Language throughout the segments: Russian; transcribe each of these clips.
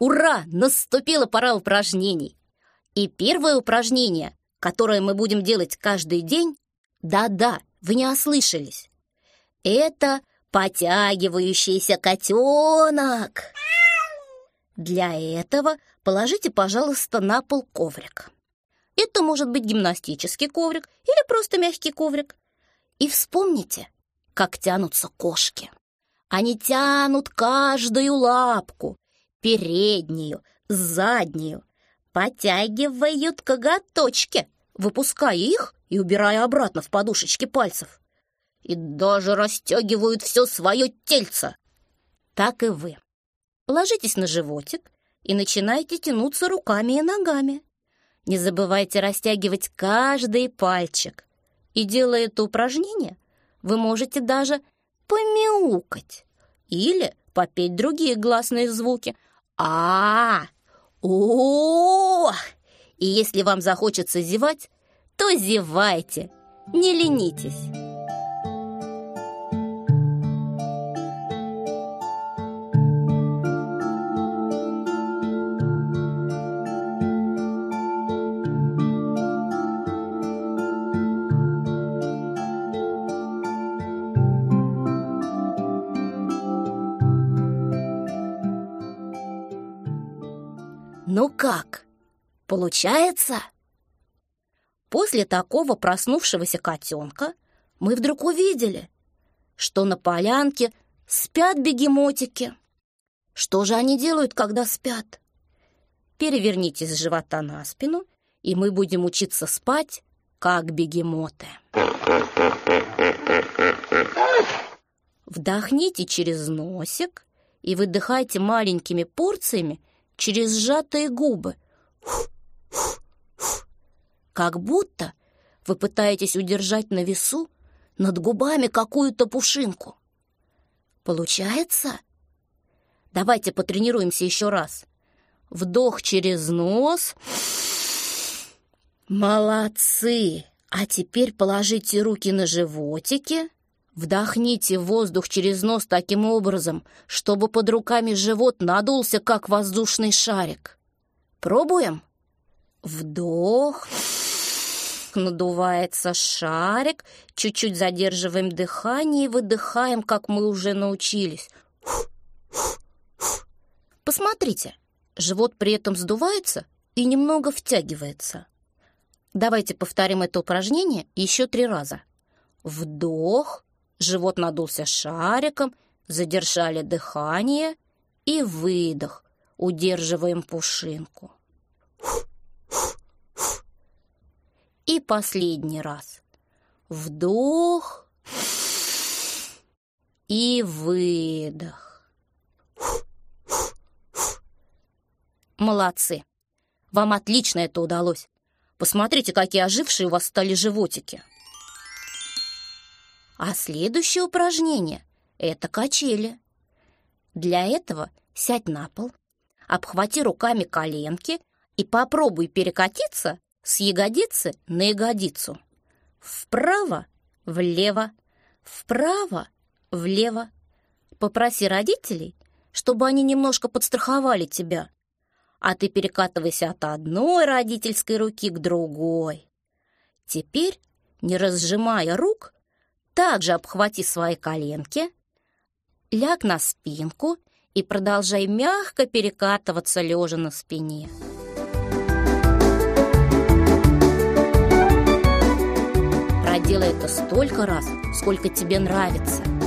Ура! Наступила пора упражнений. И первое упражнение, которое мы будем делать каждый день, да-да, вы не ослышались, это потягивающийся котенок. Для этого положите, пожалуйста, на пол коврик. Это может быть гимнастический коврик или просто мягкий коврик. И вспомните, как тянутся кошки. Они тянут каждую лапку, переднюю, заднюю, потягивают коготочки, выпуская их и убирая обратно в подушечки пальцев. И даже расстегивают все свое тельце. Так и вы. Ложитесь на животик и начинайте тянуться руками и ногами. Не забывайте растягивать каждый пальчик. И делая это упражнение, вы можете даже помяукать или попеть другие гласные звуки. А о И если вам захочется зевать, то зевайте, не ленитесь. Ну как, получается? После такого проснувшегося котенка мы вдруг увидели, что на полянке спят бегемотики. Что же они делают, когда спят? Перевернитесь с живота на спину, и мы будем учиться спать, как бегемоты. Вдохните через носик и выдыхайте маленькими порциями через сжатые губы. Как будто вы пытаетесь удержать на весу над губами какую-то пушинку. Получается? Давайте потренируемся еще раз. Вдох через нос. Молодцы! А теперь положите руки на животики Вдохните воздух через нос таким образом, чтобы под руками живот надулся, как воздушный шарик. Пробуем? Вдох. Надувается шарик. Чуть-чуть задерживаем дыхание и выдыхаем, как мы уже научились. Посмотрите, живот при этом сдувается и немного втягивается. Давайте повторим это упражнение еще три раза. Вдох. Живот надулся шариком, задержали дыхание и выдох. Удерживаем пушинку. И последний раз. Вдох и выдох. Молодцы. Вам отлично это удалось. Посмотрите, какие ожившие у вас стали животики. А следующее упражнение — это качели. Для этого сядь на пол, обхвати руками коленки и попробуй перекатиться с ягодицы на ягодицу. Вправо, влево, вправо, влево. Попроси родителей, чтобы они немножко подстраховали тебя. А ты перекатывайся от одной родительской руки к другой. Теперь, не разжимая рук, также обхвати свои коленки, ляг на спинку и продолжай мягко перекатываться лежа на спине. Проделай это столько раз, сколько тебе нравится –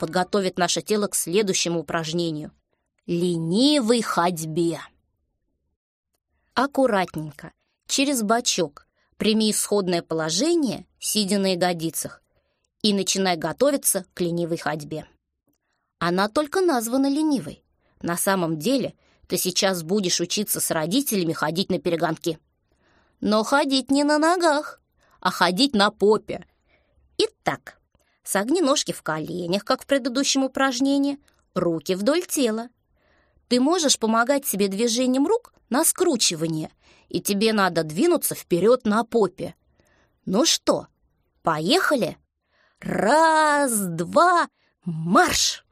подготовит наше тело к следующему упражнению – ленивой ходьбе. Аккуратненько, через бочок, прими исходное положение, сидя на ягодицах, и начинай готовиться к ленивой ходьбе. Она только названа ленивой. На самом деле ты сейчас будешь учиться с родителями ходить на перегонки. Но ходить не на ногах, а ходить на попе. Итак, согни ножки в коленях, как в предыдущем упражнении, руки вдоль тела. Ты можешь помогать себе движением рук на скручивание, и тебе надо двинуться вперед на попе. Ну что, поехали? Раз, два, марш!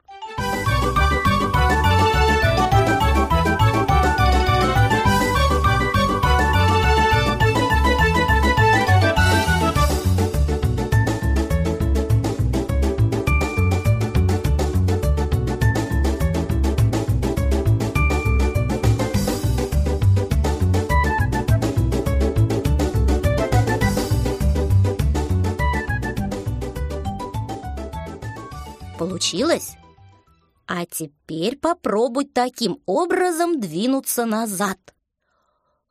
Получилось? А теперь попробуй таким образом двинуться назад.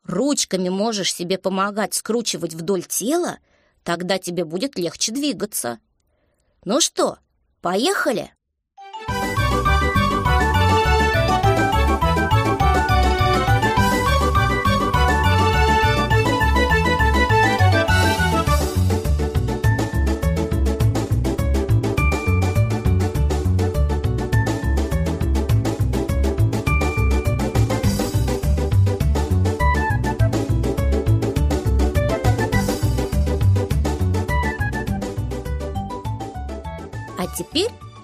Ручками можешь себе помогать скручивать вдоль тела, тогда тебе будет легче двигаться. Ну что, поехали?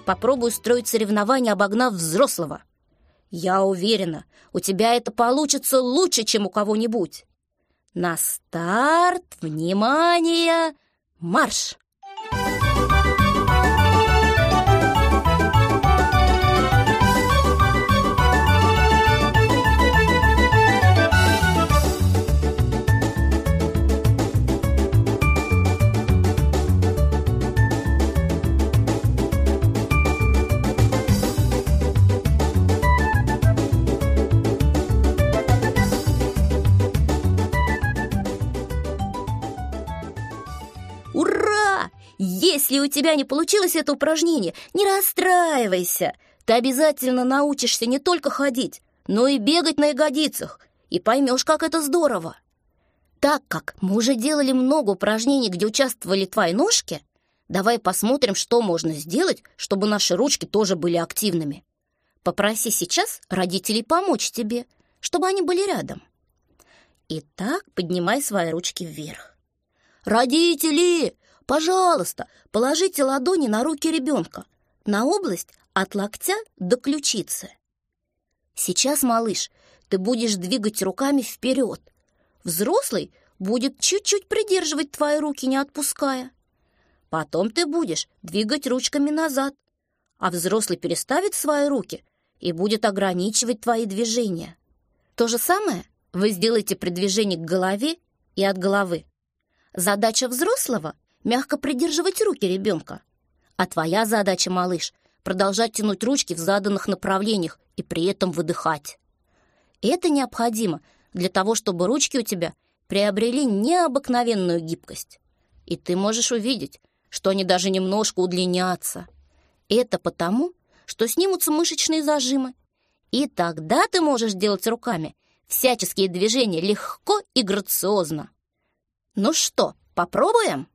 Попробуй устроить соревнование, обогнав взрослого. Я уверена, у тебя это получится лучше, чем у кого-нибудь. На старт, внимание, марш! Если у тебя не получилось это упражнение, не расстраивайся. Ты обязательно научишься не только ходить, но и бегать на ягодицах, и поймешь, как это здорово. Так как мы уже делали много упражнений, где участвовали твои ножки, давай посмотрим, что можно сделать, чтобы наши ручки тоже были активными. Попроси сейчас родителей помочь тебе, чтобы они были рядом. Итак, поднимай свои ручки вверх. «Родители, пожалуйста, положите ладони на руки ребенка, на область от локтя до ключицы. Сейчас, малыш, ты будешь двигать руками вперед. Взрослый будет чуть-чуть придерживать твои руки, не отпуская. Потом ты будешь двигать ручками назад, а взрослый переставит свои руки и будет ограничивать твои движения. То же самое вы сделаете при движении к голове и от головы. Задача взрослого — мягко придерживать руки ребенка. А твоя задача, малыш, продолжать тянуть ручки в заданных направлениях и при этом выдыхать. Это необходимо для того, чтобы ручки у тебя приобрели необыкновенную гибкость. И ты можешь увидеть, что они даже немножко удлинятся. Это потому, что снимутся мышечные зажимы. И тогда ты можешь делать руками всяческие движения легко и грациозно. Ну что, попробуем?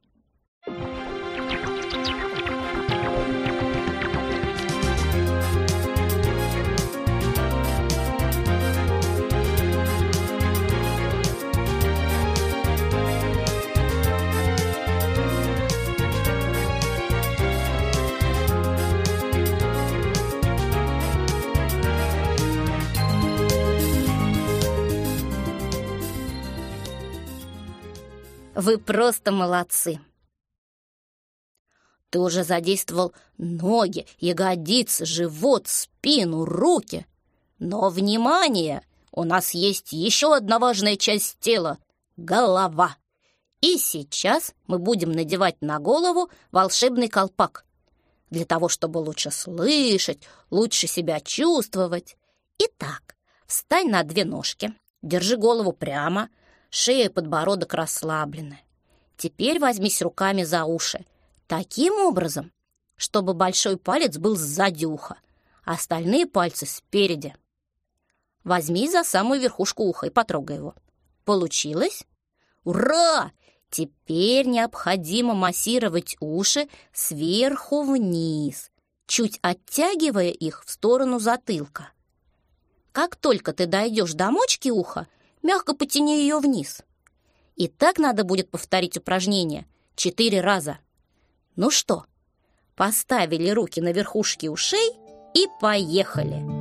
Вы просто молодцы. Ты уже задействовал ноги, ягодицы, живот, спину, руки. Но, внимание, у нас есть еще одна важная часть тела — голова. И сейчас мы будем надевать на голову волшебный колпак. Для того, чтобы лучше слышать, лучше себя чувствовать. Итак, встань на две ножки, держи голову прямо — шея и подбородок расслаблены. Теперь возьмись руками за уши. Таким образом, чтобы большой палец был сзади уха, а остальные пальцы спереди. Возьми за самую верхушку уха и потрогай его. Получилось? Ура! Теперь необходимо массировать уши сверху вниз, чуть оттягивая их в сторону затылка. Как только ты дойдешь до мочки уха, мягко потяни ее вниз. И так надо будет повторить упражнение четыре раза. Ну что, поставили руки на верхушки ушей и поехали.